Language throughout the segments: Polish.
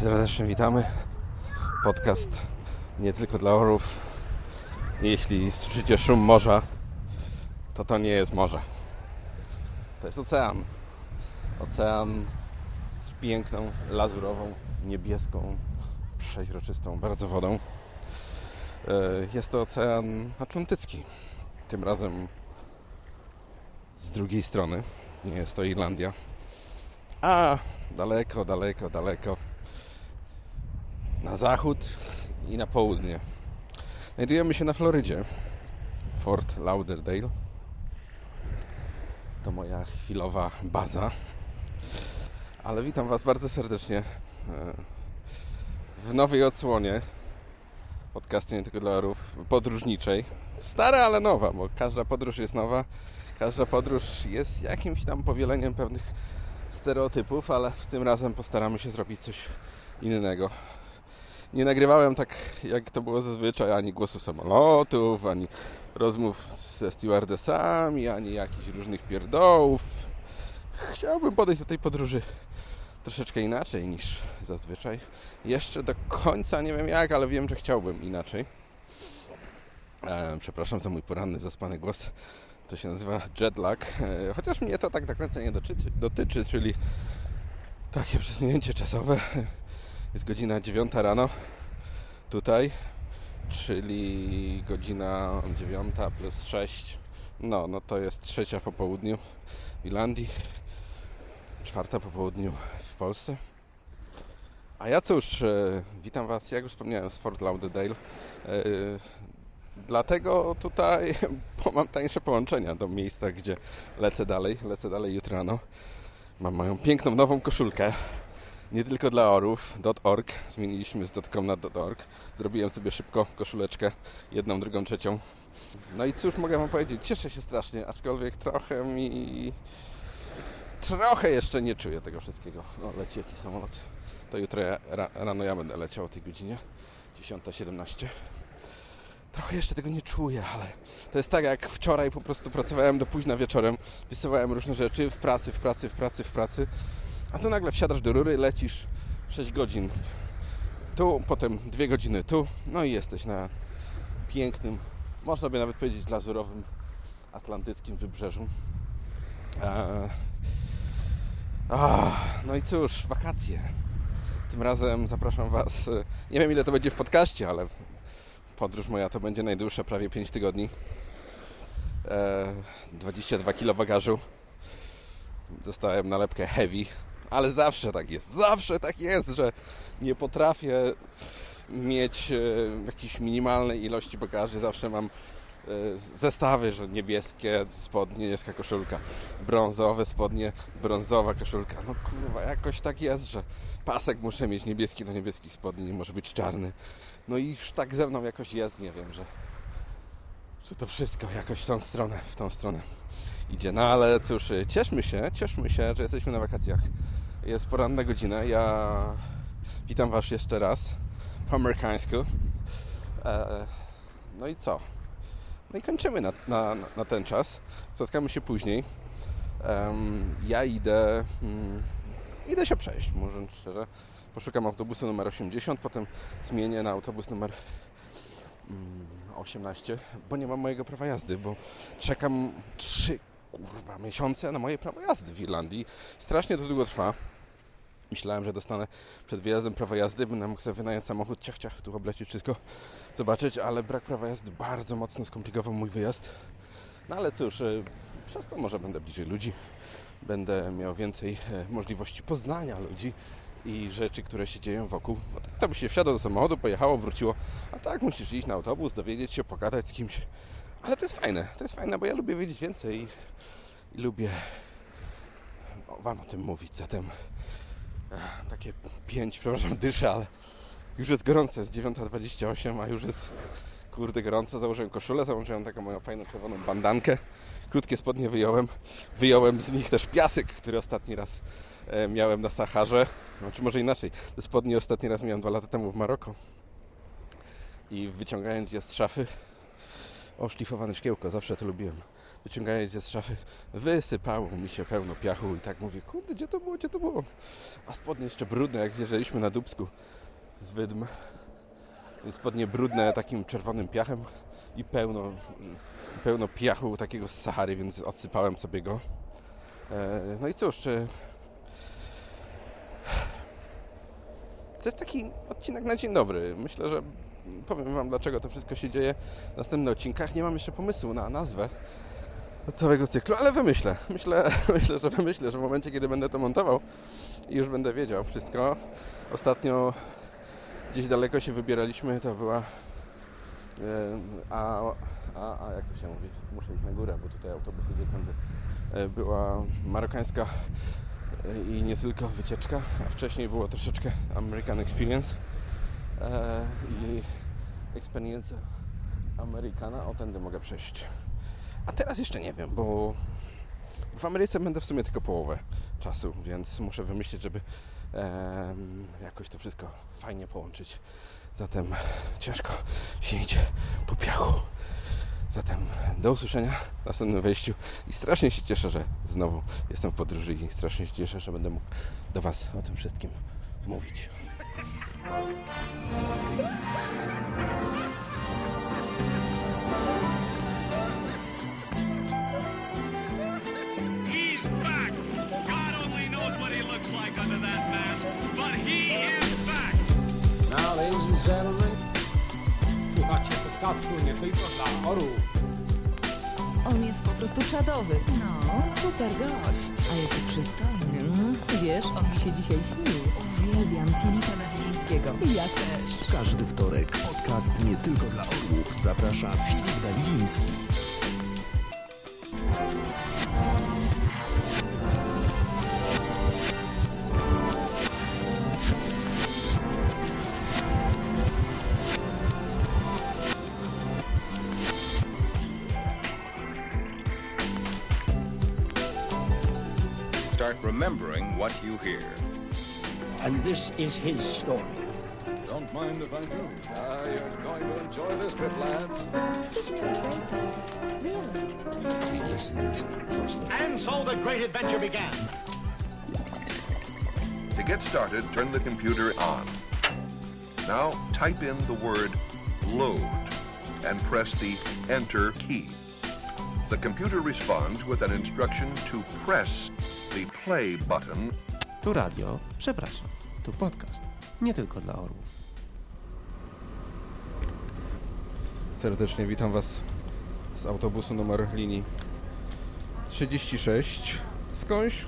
Serdecznie witamy. Podcast nie tylko dla orów. Jeśli słyszycie szum morza, to to nie jest morze. To jest ocean. Ocean z piękną, lazurową, niebieską, przeźroczystą bardzo wodą. E, Jest to ocean atlantycki. Tym razem z drugiej strony. Nie jest to Irlandia. A daleko, daleko, daleko na zachód i na południe. Znajdujemy się na Florydzie. Fort Lauderdale. To moja chwilowa baza. Ale witam Was bardzo serdecznie e, w nowej odsłonie podcastu nie tylko dla orów podróżniczej. Stara, ale nowa, bo każda podróż jest nowa. Każda podróż jest jakimś tam powieleniem pewnych stereotypów, ale w tym razem postaramy się zrobić coś innego. Nie nagrywałem tak, jak to było zazwyczaj, ani głosu samolotów, ani rozmów ze stewardessami, ani jakichś różnych pierdołów. Chciałbym podejść do tej podróży troszeczkę inaczej niż zazwyczaj. Jeszcze do końca nie wiem jak, ale wiem, że chciałbym inaczej. E, przepraszam za mój poranny, zaspany głos. To się nazywa jetlag. E, chociaż mnie to tak do końca nie dotyczy, dotyczy czyli takie przesunięcie czasowe. Jest godzina 9 rano tutaj, czyli godzina 9 plus 6. No, no to jest trzecia po południu w Irlandii, czwarta po południu w Polsce. A ja cóż, e, witam Was, jak już wspomniałem, z Fort Lauderdale. E, Dlatego tutaj, bo mam tańsze połączenia do miejsca, gdzie lecę dalej. Lecę dalej jutro rano. Mam moją piękną nową koszulkę. Nie tylko dla orów. .org. Zmieniliśmy z .com na .org. Zrobiłem sobie szybko koszuleczkę. Jedną, drugą, trzecią. No i cóż mogę Wam powiedzieć? Cieszę się strasznie, aczkolwiek trochę mi... Trochę jeszcze nie czuję tego wszystkiego. No, leci jakiś samolot. To jutro ja, ra, rano ja będę leciał o tej godzinie. 10.17 trochę jeszcze tego nie czuję, ale to jest tak jak wczoraj po prostu pracowałem do późna wieczorem, wysyłałem różne rzeczy w pracy, w pracy, w pracy, w pracy, a tu nagle wsiadasz do rury, lecisz 6 godzin tu, potem 2 godziny tu, no i jesteś na pięknym, można by nawet powiedzieć lazurowym, atlantyckim wybrzeżu. Eee, ah, no i cóż, wakacje. Tym razem zapraszam Was, e, nie wiem ile to będzie w podcaście, ale podróż moja to będzie najdłuższa, prawie 5 tygodni. E, 22 kg bagażu. Dostałem nalepkę heavy, ale zawsze tak jest. Zawsze tak jest, że nie potrafię mieć e, jakiejś minimalnej ilości bagaży. Zawsze mam e, zestawy, że niebieskie spodnie, niebieska koszulka, brązowe spodnie, brązowa koszulka. No kurwa, jakoś tak jest, że pasek muszę mieć niebieski do niebieskich spodni, nie może być czarny. No i już tak ze mną jakoś jest, nie wiem, że, że to wszystko jakoś w tą stronę, w tą stronę idzie. No ale cóż, cieszmy się, cieszmy się, że jesteśmy na wakacjach. Jest poranna godzina, ja witam Was jeszcze raz po amerykańsku. E, no i co? No i kończymy na, na, na ten czas. Spotkamy się później. Ja idę, um, idę się przejść, mówiąc szczerze. Poszukam autobusu numer 80, potem zmienię na autobus numer 18, bo nie mam mojego prawa jazdy, bo czekam 3 kurwa miesiące na moje prawo jazdy w Irlandii. Strasznie to długo trwa. Myślałem, że dostanę przed wyjazdem prawo jazdy, będę mógł sobie wynająć samochód, ciach, ciach, tu oblecieć wszystko, zobaczyć, ale brak prawa jazdy bardzo mocno skomplikował mój wyjazd. No ale cóż, e, przez to może będę bliżej ludzi, będę miał więcej e, możliwości poznania ludzi i rzeczy, które się dzieją wokół. Bo tak to by się wsiadło do samochodu, pojechało, wróciło, a tak musisz iść na autobus, dowiedzieć się, pogadać z kimś. Ale to jest fajne, to jest fajne, bo ja lubię wiedzieć więcej i, i lubię Wam o tym mówić, zatem Ech, takie pięć, przepraszam, dyszę, ale już jest gorąco, jest 9.28, a już jest kurde gorąco. Założyłem koszulę, założyłem taką moją fajną czerwoną bandankę. Krótkie spodnie wyjąłem. Wyjąłem z nich też piasek, który ostatni raz e, miałem na Saharze. Znaczy może inaczej. Te spodnie ostatni raz miałem dwa lata temu w Maroko. I wyciągając je z szafy, o, szlifowane szkiełko, zawsze to lubiłem. wyciągając je z szafy, wysypało mi się pełno piachu i tak mówię, kurde, gdzie to było, gdzie to było? A spodnie jeszcze brudne, jak zjeżdżaliśmy na Dubsku z Wydm. Spodnie brudne takim czerwonym piachem i pełno, pełno piachu takiego z Sahary, więc odsypałem sobie go. E, no i cóż, czy... To jest taki odcinek na dzień dobry. Myślę, że powiem Wam, dlaczego to wszystko się dzieje w następnych odcinkach. Nie mam jeszcze pomysłu na nazwę całego cyklu, ale wymyślę. Myślę, myślę, że wymyślę, że w momencie, kiedy będę to montował i już będę wiedział wszystko. Ostatnio gdzieś daleko się wybieraliśmy, to była a, a, a jak to się mówi? Muszę iść na górę, bo tutaj autobus idzie tędy. E, była marokańska e, i nie tylko wycieczka, a wcześniej było troszeczkę American Experience e, i Experience Americana. O, tędy mogę przejść. A teraz jeszcze nie wiem, bo w Ameryce będę w sumie tylko połowę czasu, więc muszę wymyślić, żeby jakoś to wszystko fajnie połączyć. Zatem ciężko się idzie po piachu. Zatem do usłyszenia w następnym wejściu i strasznie się cieszę, że znowu jestem w podróży i strasznie się cieszę, że będę mógł do Was o tym wszystkim mówić. Podcastu nie tylko dla orłów. On jest po prostu czadowy. No, super gość. A jaki przystojny. Mm, wiesz, on mi się dzisiaj śnił. Uwielbiam Filipa Dawidzińskiego. Ja też. Każdy wtorek podcast nie tylko dla orłów zaprasza Filip Dawidziński. What you hear. And this is his story. Don't mind if I do. I'm going to enjoy this bit, lads. He's really great, this. Really. He listens closely. And so the great adventure began. To get started, turn the computer on. Now type in the word load and press the enter key. The computer responds with an instruction to press the play button. Tu radio, przepraszam, tu podcast, nie tylko dla orłów. Serdecznie witam Was z autobusu numer linii 36. Skądś?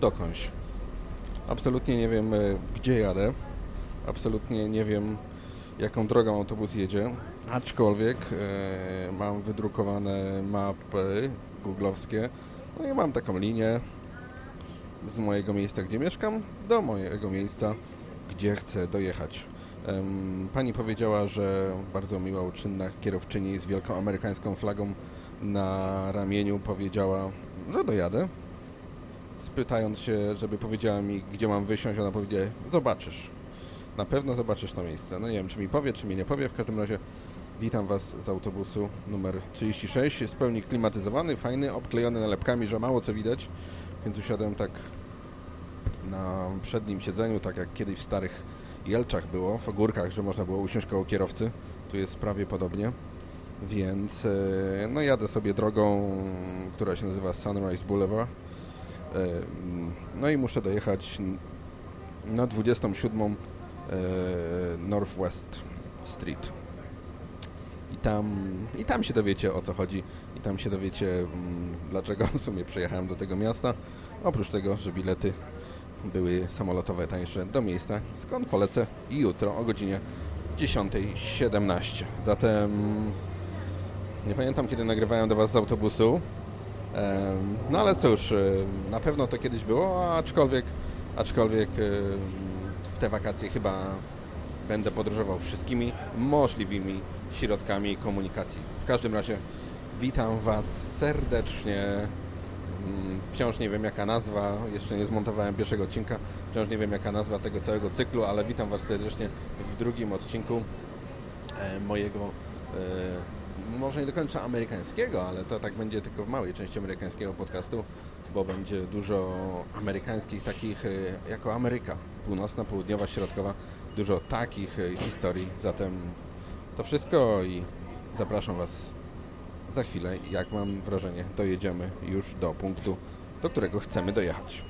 Dokądś. Absolutnie nie wiem, e, gdzie jadę. Absolutnie nie wiem, jaką drogą autobus jedzie. Aczkolwiek e, mam wydrukowane mapy googlowskie. No i mam taką linię z mojego miejsca, gdzie mieszkam, do mojego miejsca, gdzie chcę dojechać. Pani powiedziała, że bardzo miła, uczynna kierowczyni z wielką amerykańską flagą na ramieniu powiedziała, że dojadę. Spytając się, żeby powiedziała mi, gdzie mam wysiąść, ona powiedziała, zobaczysz. Na pewno zobaczysz to miejsce. No nie wiem, czy mi powie, czy mi nie powie. W każdym razie witam Was z autobusu numer 36. Jest w pełni klimatyzowany, fajny, obklejony nalepkami, że mało co widać. Więc usiadłem tak na przednim siedzeniu, tak jak kiedyś w starych Jelczach było, w Ogórkach, że można było usiąść koło kierowcy. Tu jest prawie podobnie. Więc e, no jadę sobie drogą, która się nazywa Sunrise Boulevard. E, No i muszę dojechać na 27 e, Northwest Street. I tam, I tam się dowiecie o co chodzi i tam się dowiecie mm, dlaczego w sumie przyjechałem do tego miasta. Oprócz tego, że bilety były samolotowe tańsze do miejsca, skąd polecę jutro o godzinie 10.17. Zatem nie pamiętam kiedy nagrywałem do Was z autobusu. No ale cóż, na pewno to kiedyś było, aczkolwiek, aczkolwiek w te wakacje chyba będę podróżował wszystkimi możliwymi środkami komunikacji. W każdym razie witam Was serdecznie. Mm, Wciąż nie wiem jaka nazwa, jeszcze nie zmontowałem pierwszego odcinka, wciąż nie wiem jaka nazwa tego całego cyklu, ale witam Was serdecznie w drugim odcinku e, mojego, e, może nie do końca amerykańskiego, ale to tak będzie tylko w małej części amerykańskiego podcastu, bo będzie dużo amerykańskich takich y, jako Ameryka, północna, południowa, środkowa, dużo takich historii. Zatem to wszystko i zapraszam Was za chwilę, jak mam wrażenie, dojedziemy już do punktu, do którego chcemy dojechać.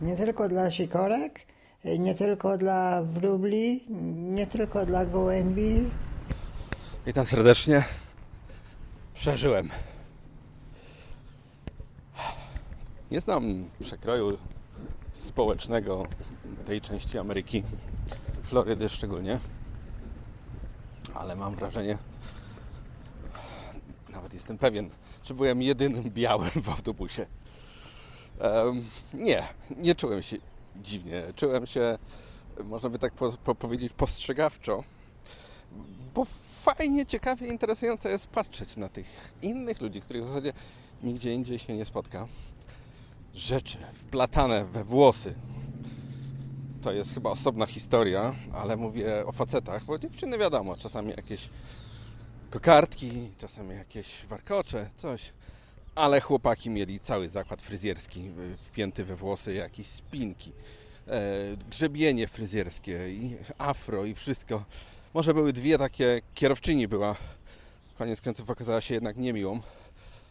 Nie tylko dla sikorek, nie tylko dla wróbli, nie tylko dla gołębi. Witam serdecznie. Przeżyłem. Nie znam przekroju społecznego tej części Ameryki, Florydy szczególnie, ale mam wrażenie, nawet jestem pewien, że byłem jedynym białym w autobusie. Um, nie, nie czułem się dziwnie. Czułem się, można by tak po, po powiedzieć, postrzegawczo, bo fajnie, ciekawie, interesujące jest patrzeć na tych innych ludzi, których w zasadzie nigdzie indziej się nie spotka. Rzeczy wplatane we włosy. To jest chyba osobna historia, ale mówię o facetach, bo dziewczyny wiadomo, czasami jakieś kokardki, czasami jakieś warkocze, coś. Ale chłopaki mieli cały zakład fryzjerski wpięty we włosy, jakieś spinki, e, grzebienie fryzjerskie i afro i wszystko. Może były dwie takie, kierowczyni była, koniec końców okazała się jednak niemiłą,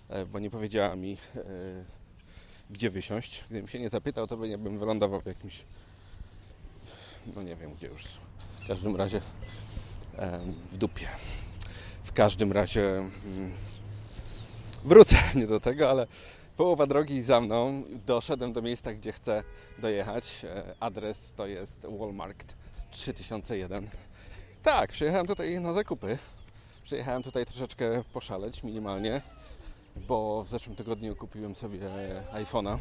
e, bo nie powiedziała mi, e, gdzie wysiąść. Gdybym się nie zapytał, to bym wylądował w jakimś, no nie wiem gdzie już, w każdym razie e, w dupie. W każdym razie mm, wrócę nie do tego, ale połowa drogi za mną. Doszedłem do miejsca, gdzie chcę dojechać. Adres to jest Walmart 3001. Tak, przyjechałem tutaj na zakupy. Przyjechałem tutaj troszeczkę poszaleć minimalnie, bo w zeszłym tygodniu kupiłem sobie iPhone'a.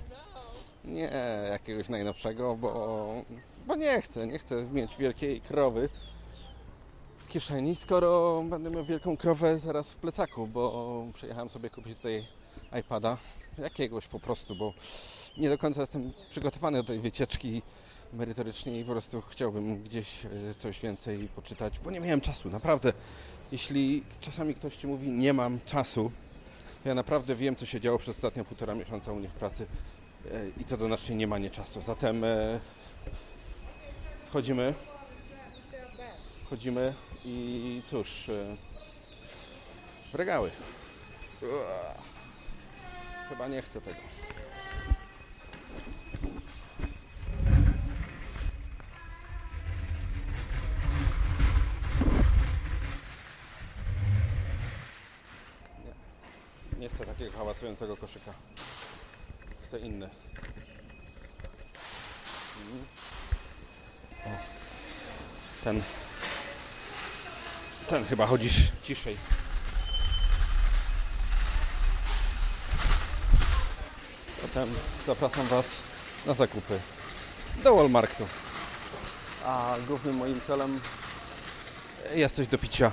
Nie jakiegoś najnowszego, bo, bo nie chcę, nie chcę mieć wielkiej krowy w kieszeni, skoro będę miał wielką krowę zaraz w plecaku, bo przyjechałem sobie kupić tutaj iPada, jakiegoś po prostu, bo nie do końca jestem przygotowany do tej wycieczki merytorycznie i po prostu chciałbym gdzieś e, coś więcej poczytać, bo nie miałem czasu, naprawdę. Jeśli czasami ktoś Ci mówi, nie mam czasu, ja naprawdę wiem, co się działo przez ostatnie półtora miesiąca u mnie w pracy i co do znaczy nie ma nie czasu. Zatem e, wchodzimy, wchodzimy i cóż, w regały. Chyba nie chcę tego. Nie, nie chcę takiego hałasującego koszyka. O. Ten. Ten chyba chodzisz ciszej. Potem zapraszam Was na zakupy do Walmartu. A głównym moim celem jest coś do picia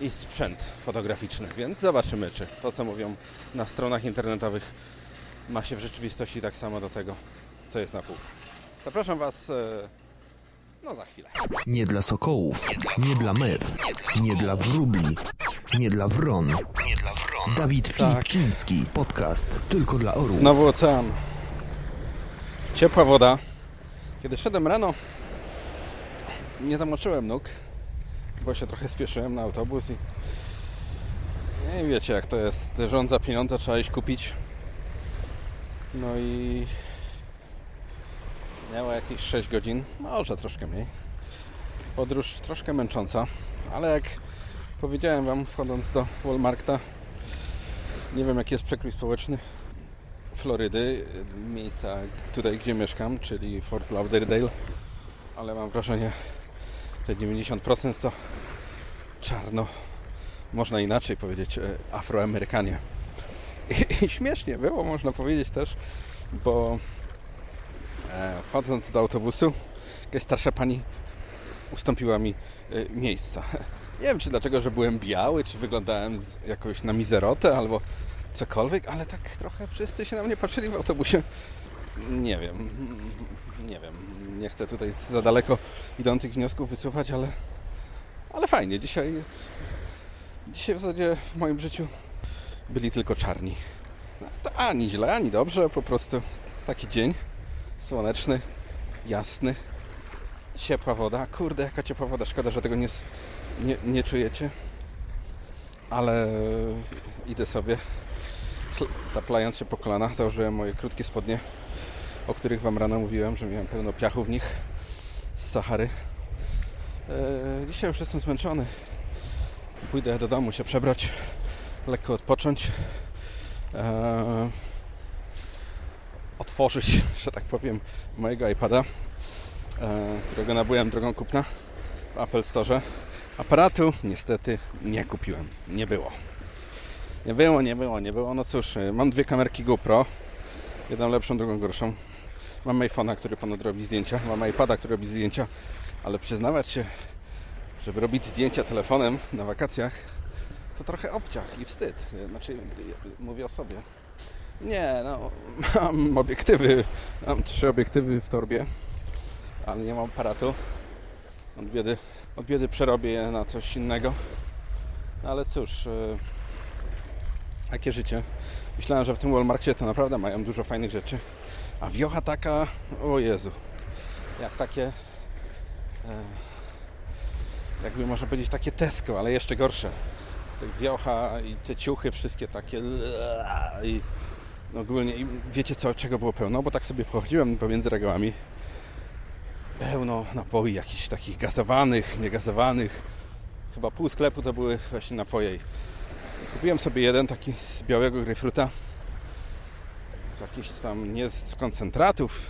i sprzęt fotograficzny, więc zobaczymy, czy to, co mówią na stronach internetowych, ma się w rzeczywistości tak samo do tego, co jest na pół. Zapraszam Was e, no za chwilę. Nie dla sokołów, nie dla mew, nie dla wróbli, nie dla wron. Dawid Filipczyński, podcast tylko dla orłów. Znowu ocean. Ciepła woda. Kiedy szedłem rano, nie zamoczyłem nóg, bo się trochę spieszyłem na autobus i nie wiecie jak to jest. Rząd za pieniądze trzeba iść kupić. No i miała jakieś 6 godzin, może troszkę mniej. Podróż troszkę męcząca, ale jak powiedziałem Wam wchodząc do Walmarta, nie wiem jaki jest przekrój społeczny Florydy, miejsca tutaj gdzie mieszkam, czyli Fort Lauderdale, ale mam wrażenie, że 90% to czarno, można inaczej powiedzieć, e, afroamerykanie. I, śmiesznie było, można powiedzieć też, bo e, wchodząc do autobusu, jakaś starsza pani ustąpiła mi e, miejsca. Nie wiem, czy dlaczego, że byłem biały, czy wyglądałem jakoś na mizerotę, albo cokolwiek, ale tak trochę wszyscy się na mnie patrzyli w autobusie. Nie wiem, nie wiem. Nie chcę tutaj za daleko idących wniosków wysuwać, ale, ale fajnie. Dzisiaj jest Dzisiaj w zasadzie w moim życiu byli tylko czarni. No, ani źle, ani dobrze, po prostu taki dzień słoneczny, jasny, ciepła woda. Kurde, jaka ciepła woda, szkoda, że tego nie, nie, nie czujecie. Ale idę sobie, taplając się po kolana, założyłem moje krótkie spodnie, o których Wam rano mówiłem, że miałem pełno piachu w nich z Sahary. E, dzisiaj już jestem zmęczony. Pójdę do domu się przebrać, lekko odpocząć, e, otworzyć, że tak powiem, mojego iPada, e, którego nabyłem drogą kupna w Apple Store. Aparatu niestety nie kupiłem, nie było. Nie było, nie było, nie było. No cóż, e, mam dwie kamerki GoPro, jedną lepszą, drugą gorszą. Mam iPhone'a, który ponad robi zdjęcia, mam iPada, który robi zdjęcia, ale przyznawać się, żeby robić zdjęcia telefonem na wakacjach, to trochę obciach i wstyd. Znaczy, mówię o sobie. Nie, no, mam obiektywy, mam trzy obiektywy w torbie, ale nie mam aparatu. Od biedy, od biedy przerobię je na coś innego. Ale cóż, e, jakie życie. Myślałem, że w tym Walmartie to naprawdę mają dużo fajnych rzeczy. A wiocha taka, o Jezu, jak takie, e, jakby można powiedzieć takie Tesco, ale jeszcze gorsze. Wiocha i te ciuchy wszystkie takie i no ogólnie i wiecie co, czego było pełno, bo tak sobie pochodziłem pomiędzy regałami. Pełno napoi jakichś takich gazowanych, niegazowanych. Chyba pół sklepu to były właśnie napoje. Kupiłem sobie jeden taki z białego grejpfruta. Jakiś tam nie z koncentratów,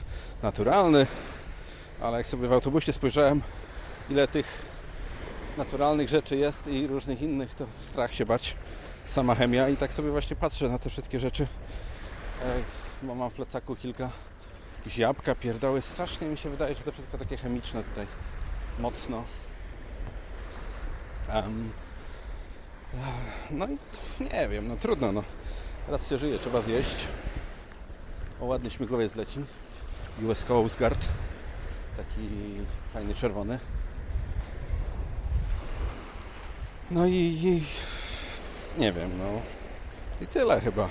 naturalny. Ale jak sobie w autobusie spojrzałem, ile tych naturalnych rzeczy jest i różnych innych, to strach się bać. Sama chemia i tak sobie właśnie patrzę na te wszystkie rzeczy. E, mam w plecaku kilka jakieś jabłka, pierdoły. Strasznie mi się wydaje, że to wszystko takie chemiczne tutaj. Mocno. Em, no i nie wiem, no trudno, no. Raz się żyje, trzeba zjeść. O, ładny śmigłowiec leci. US Coast Guard. Taki fajny, czerwony. No i, i nie wiem, no i tyle chyba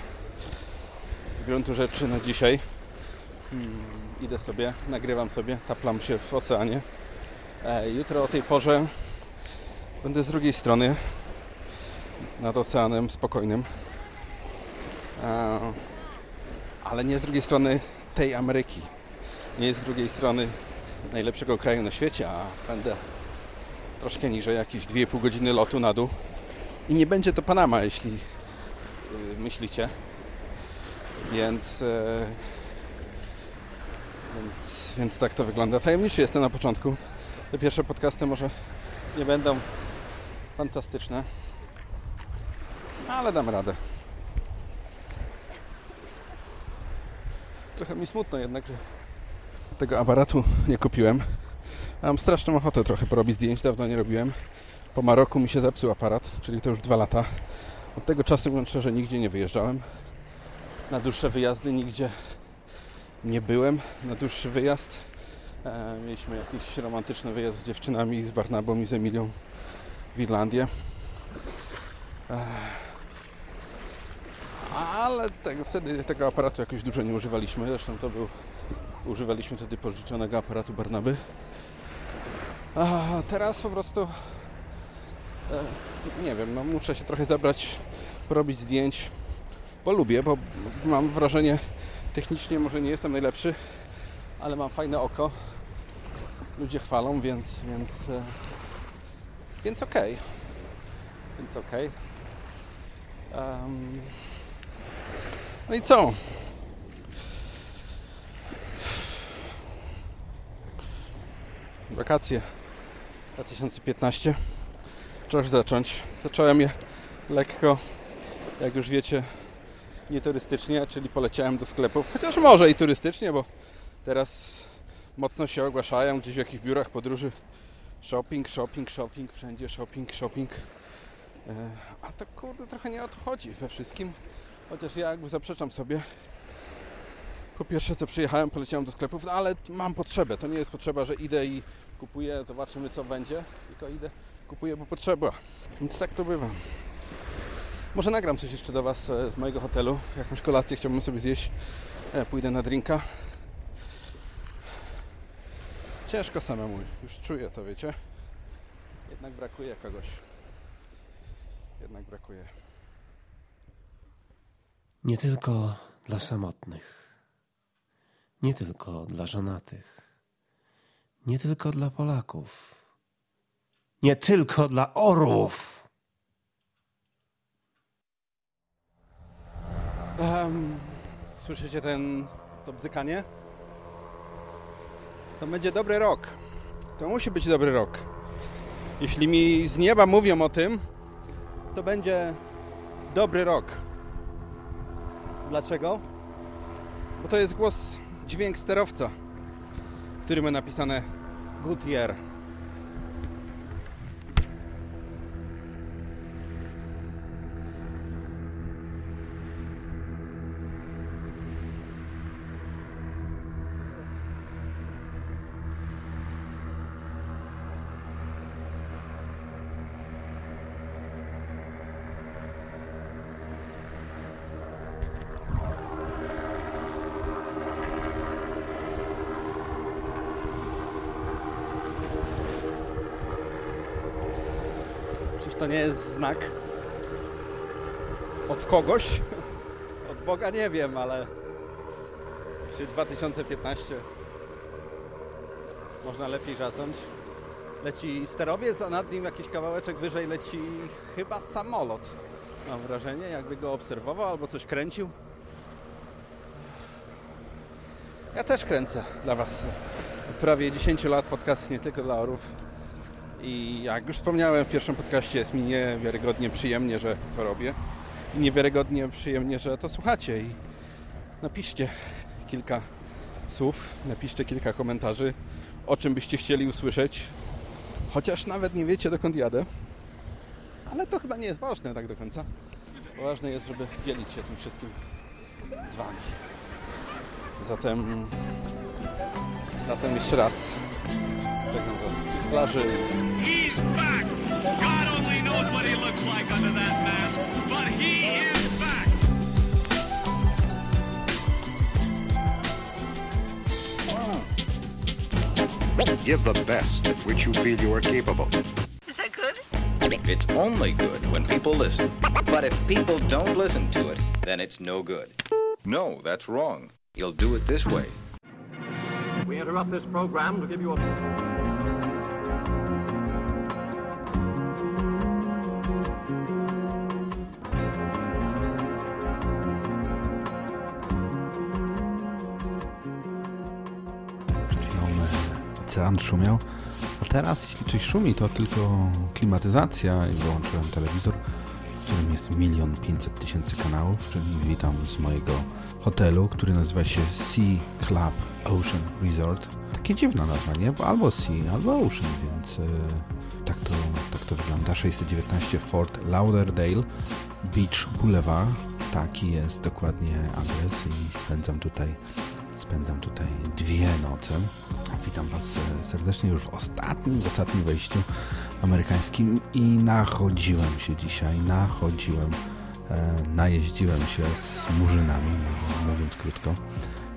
z gruntu rzeczy na dzisiaj. Hmm, idę sobie, nagrywam sobie, taplam się w oceanie. E, jutro o tej porze będę z drugiej strony nad oceanem spokojnym. E, ale nie z drugiej strony tej Ameryki. Nie z drugiej strony najlepszego kraju na świecie, a będę troszkę niżej, jakieś 2,5 godziny lotu na dół. I nie będzie to Panama, jeśli yy, myślicie. Więc, yy, więc, więc tak to wygląda. Tajemniczy jestem na początku. Te pierwsze podcasty może nie będą fantastyczne, ale dam radę. Trochę mi smutno jednak, że tego aparatu nie kupiłem. Mam straszną ochotę trochę porobić zdjęć, dawno nie robiłem. Po Maroku mi się zepsuł aparat, czyli to już dwa lata. Od tego czasu, mówiąc szczerze, nigdzie nie wyjeżdżałem. Na dłuższe wyjazdy nigdzie nie byłem. Na dłuższy wyjazd e, mieliśmy jakiś romantyczny wyjazd z dziewczynami, z Barnabą i z Emilią w Irlandię. E, ale tego, wtedy tego aparatu jakoś dużo nie używaliśmy. Zresztą to był używaliśmy wtedy pożyczonego aparatu Barnaby. Teraz po prostu e, nie wiem, no muszę się trochę zabrać, porobić zdjęć, bo lubię, bo mam wrażenie, technicznie może nie jestem najlepszy, ale mam fajne oko. Ludzie chwalą, więc więc e, więc okej. Więc okej. Em, no i co? wakacje 2015 trzeba już zacząć. Zacząłem je lekko, jak już wiecie, nie turystycznie, czyli poleciałem do sklepów, chociaż może i turystycznie, bo teraz mocno się ogłaszają gdzieś w jakichś biurach podróży shopping, shopping, shopping, wszędzie shopping, shopping. E, A to kurde trochę nie o to chodzi we wszystkim, chociaż ja jakby zaprzeczam sobie. Po pierwsze co przyjechałem, poleciałem do sklepów, no ale mam potrzebę. To nie jest potrzeba, że idę i kupuję, zobaczymy co będzie, tylko idę, kupuję, bo potrzeba. Więc tak to bywa. Może nagram coś jeszcze do Was e, z mojego hotelu. Jakąś kolację chciałbym sobie zjeść. E, pójdę na drinka. Ciężko samemu, już czuję to, wiecie. Jednak brakuje kogoś. Jednak brakuje. Nie tylko dla samotnych, nie tylko dla żonatych, nie tylko dla Polaków, nie tylko dla orłów. Um, słyszycie ten, to bzykanie? To będzie dobry rok. To musi być dobry rok. Jeśli mi z nieba mówią o tym, to będzie dobry rok. Dlaczego? Bo to jest głos, dźwięk sterowca, który ma napisane Gutierrez. To nie jest znak od kogoś? Od Boga nie wiem, ale czy 2015 można lepiej zacząć. Leci sterowiec, a nad nim jakiś kawałeczek wyżej leci chyba samolot. Mam wrażenie, jakby go obserwował albo coś kręcił. Ja też kręcę dla Was prawie 10 lat podcast nie tylko dla orów. I jak już wspomniałem w pierwszym podcaście, jest mi niewiarygodnie przyjemnie, że to robię. I niewiarygodnie przyjemnie, że to słuchacie. I napiszcie kilka słów, napiszcie kilka komentarzy, o czym byście chcieli usłyszeć. Chociaż nawet nie wiecie, dokąd jadę. Ale to chyba nie jest ważne tak do końca. Ważne jest, żeby dzielić się tym wszystkim z Wami. Zatem, zatem jeszcze raz żegnam Was z plaży. He's back! God only knows what he looks like under that mask, but he is back! Give the best of which you feel you are capable. Is that good? It's only good when people listen. But if people don't listen to it, then it's no good. No, that's wrong. You'll do it this way. Interrupt this program to give you a. Ocean szumiał, a teraz jeśli coś szumi, to tylko klimatyzacja i wyłączyłem telewizor, w którym jest milion pięćset tysięcy kanałów, czyli witam z mojego hotelu, który nazywa się Sea Club Ocean Resort. Takie dziwna nazwa, nie? Bo albo Sea, albo Ocean, więc yy, tak, to, tak to wygląda. 619 Fort Lauderdale Beach Boulevard. Taki jest dokładnie adres i spędzam tutaj spędzam tutaj dwie noce. Witam Was serdecznie już w ostatnim, ostatnim wejściu amerykańskim i nachodziłem się dzisiaj, nachodziłem, e, najeździłem się z murzynami, mówiąc krótko.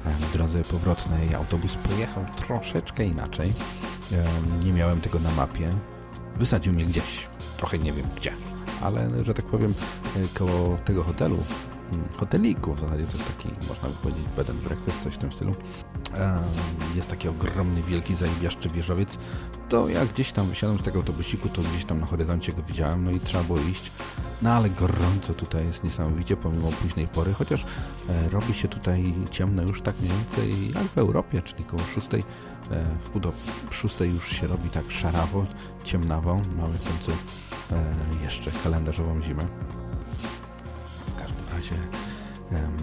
E, w drodze powrotnej autobus pojechał troszeczkę inaczej. E, nie miałem tego na mapie. Wysadził mnie gdzieś, trochę nie wiem gdzie, ale że tak powiem e, koło tego hotelu hoteliku, w zasadzie to jest taki, można by powiedzieć, bed and breakfast, coś w tym stylu. Jest taki ogromny, wielki, zajebiaszczy wieżowiec. To jak gdzieś tam wysiadłem z tego autobusiku, to gdzieś tam na horyzoncie go widziałem, no i trzeba było iść. No ale gorąco tutaj jest niesamowicie, pomimo późnej pory, chociaż e, robi się tutaj ciemno już tak mniej więcej jak w Europie, czyli koło 6, e, w pół do 6 już się robi tak szarawo, ciemnawo. Mamy w końcu e, jeszcze kalendarzową zimę razie um,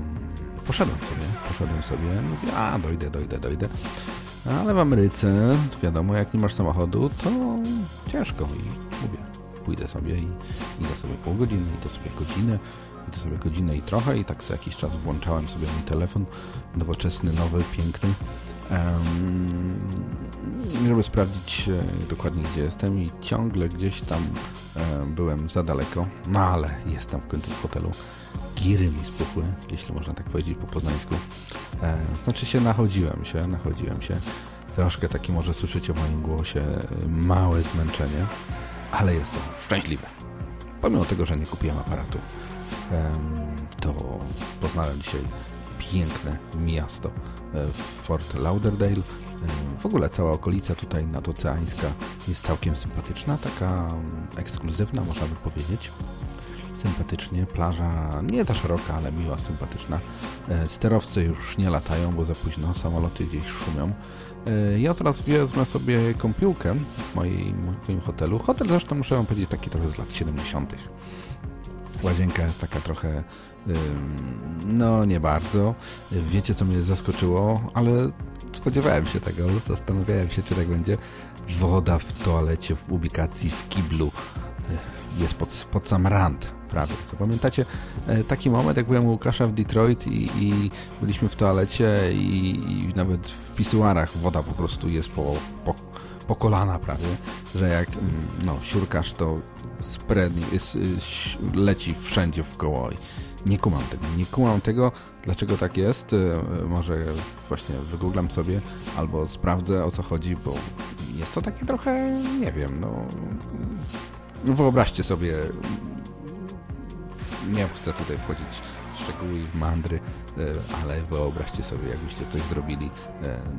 poszedłem sobie, poszedłem sobie, mówię, a dojdę, dojdę, dojdę. Ale w Ameryce, wiadomo, jak nie masz samochodu, to ciężko i mówię, pójdę sobie i idę sobie pół godziny, idę sobie godzinę, idę sobie godzinę i trochę i tak co jakiś czas włączałem sobie mój telefon, nowoczesny, nowy, piękny, um, żeby sprawdzić e, dokładnie gdzie jestem i ciągle gdzieś tam e, byłem za daleko, no ale jestem w końcu w hotelu. Giry mi spuchły, jeśli można tak powiedzieć po poznańsku. E, znaczy się nachodziłem się, nachodziłem się. Troszkę taki może słyszycie w moim głosie małe zmęczenie, ale jestem szczęśliwy. Pomimo tego, że nie kupiłem aparatu, to poznałem dzisiaj piękne miasto Fort Lauderdale. W ogóle cała okolica tutaj nadoceańska jest całkiem sympatyczna, taka ekskluzywna można by powiedzieć. Sympatycznie, plaża nie ta szeroka, ale miła, sympatyczna. Sterowce już nie latają, bo za późno, samoloty gdzieś szumią. Ja zaraz wezmę sobie kąpiłkę w, mojej, w moim hotelu. Hotel zresztą muszę wam powiedzieć taki trochę z lat 70. Łazienka jest taka trochę, no nie bardzo. Wiecie co mnie zaskoczyło, ale spodziewałem się tego, zastanawiałem się czy tak będzie. Woda w toalecie, w ubikacji, w kiblu jest pod, pod sam rand prawie. To pamiętacie taki moment, jak byłem u Łukasza w Detroit i, i byliśmy w toalecie i, i, nawet w pisuarach woda po prostu jest po, po, po kolana prawie, że jak no, siurkasz to spread, leci wszędzie w koło. Nie kumam tego, nie kumam tego, dlaczego tak jest. Może właśnie wygooglam sobie albo sprawdzę o co chodzi, bo jest to takie trochę, nie wiem, no wyobraźcie sobie nie chcę tutaj wchodzić w szczegóły i w mandry, ale wyobraźcie sobie, jakbyście coś zrobili,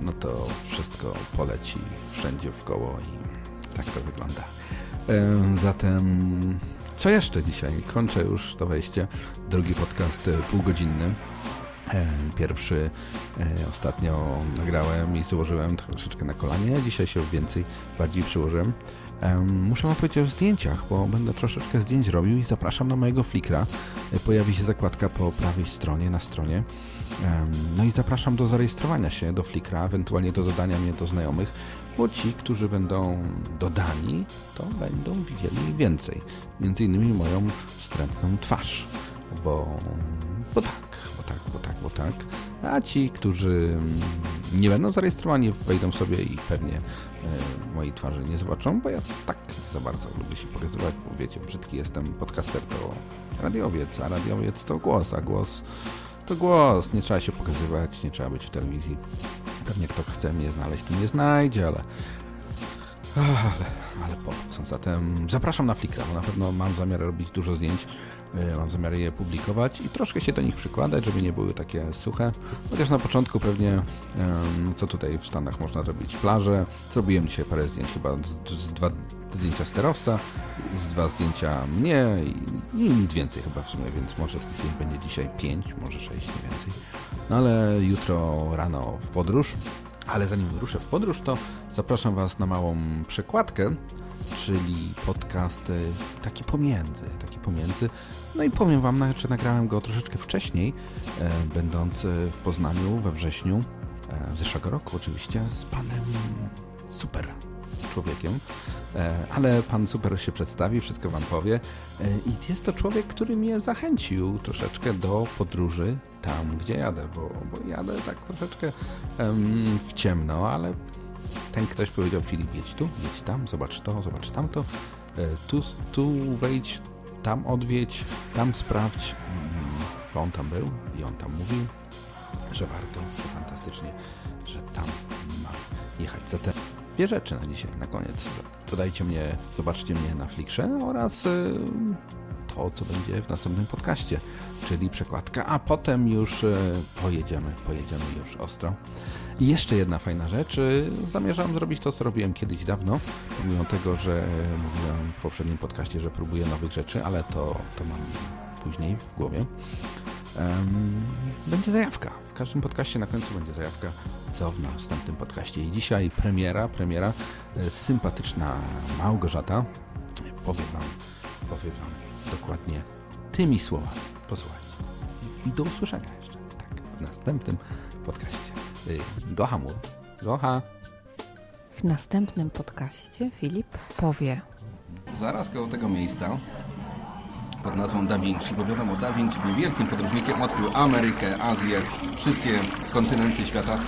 no to wszystko poleci wszędzie w koło i tak to wygląda. Zatem co jeszcze dzisiaj? Kończę już to wejście. Drugi podcast półgodzinny. Pierwszy ostatnio nagrałem i złożyłem troszeczkę na kolanie. Dzisiaj się więcej, bardziej przyłożyłem. Muszę wam powiedzieć o zdjęciach, bo będę troszeczkę zdjęć robił i zapraszam na mojego Flickra. Pojawi się zakładka po prawej stronie, na stronie. No i zapraszam do zarejestrowania się do Flickra, ewentualnie do dodania mnie do znajomych, bo ci, którzy będą dodani, to będą widzieli więcej. Między innymi moją wstrętną twarz, bo, bo tak, bo tak, bo tak, bo tak. A ci, którzy nie będą zarejestrowani, wejdą sobie i pewnie e, mojej twarzy nie zobaczą, bo ja tak za bardzo lubię się pokazywać, bo wiecie, brzydki jestem, podcaster to radiowiec, a radiowiec to głos, a głos to głos, nie trzeba się pokazywać, nie trzeba być w telewizji. Pewnie kto chce mnie znaleźć, to nie znajdzie, ale... Ale, ale po co? Zatem zapraszam na Flickra, bo na pewno mam zamiar robić dużo zdjęć. Mam zamiar je publikować i troszkę się do nich przykładać, żeby nie były takie suche. Chociaż na początku pewnie, co tutaj w Stanach można zrobić, plaże. Zrobiłem dzisiaj parę zdjęć, chyba z, z dwa zdjęcia sterowca, z dwa zdjęcia mnie i, i nic więcej chyba w sumie, więc może zdjęć będzie dzisiaj pięć, może sześć, nie więcej. No ale jutro rano w podróż. Ale zanim ruszę w podróż, to zapraszam Was na małą przekładkę, czyli podcast taki pomiędzy, taki pomiędzy. No i powiem Wam, że nagrałem go troszeczkę wcześniej, e, będąc w Poznaniu we wrześniu e, zeszłego roku oczywiście z panem Super człowiekiem, e, ale pan super się przedstawi, wszystko wam powie i jest to człowiek, który mnie zachęcił troszeczkę do podróży tam, gdzie jadę, bo, bo jadę tak troszeczkę w ciemno, ale ten ktoś powiedział, Filip, jedź tu, jedź tam, zobacz to, zobacz tamto, tu, tu wejdź, tam odwiedź, tam sprawdź, bo on tam był i on tam mówił, że warto, że fantastycznie, że tam ma jechać. Zatem dwie rzeczy na dzisiaj, na koniec. Podajcie mnie, zobaczcie mnie na Flickrze oraz y, to, co będzie w następnym podcaście, czyli przekładka, a potem już y, pojedziemy, pojedziemy już ostro. I jeszcze jedna fajna rzecz. Zamierzam zrobić to, co robiłem kiedyś dawno, mimo tego, że mówiłem w poprzednim podcaście, że próbuję nowych rzeczy, ale to, to mam później w głowie. Będzie zajawka. W każdym podcaście na końcu będzie zajawka, co w następnym podcaście. I dzisiaj premiera, premiera, sympatyczna Małgorzata. Powiem wam, powiem wam dokładnie tymi słowami. Posłuchajcie. I do usłyszenia jeszcze. Tak, w następnym podcaście. Gocha mów. Gocha. W następnym podcaście Filip powie. Zaraz koło tego miejsca pod nazwą Da Vinci, bo wiadomo, Da Vinci był wielkim podróżnikiem, odkrył Amerykę, Azję, wszystkie kontynenty świata.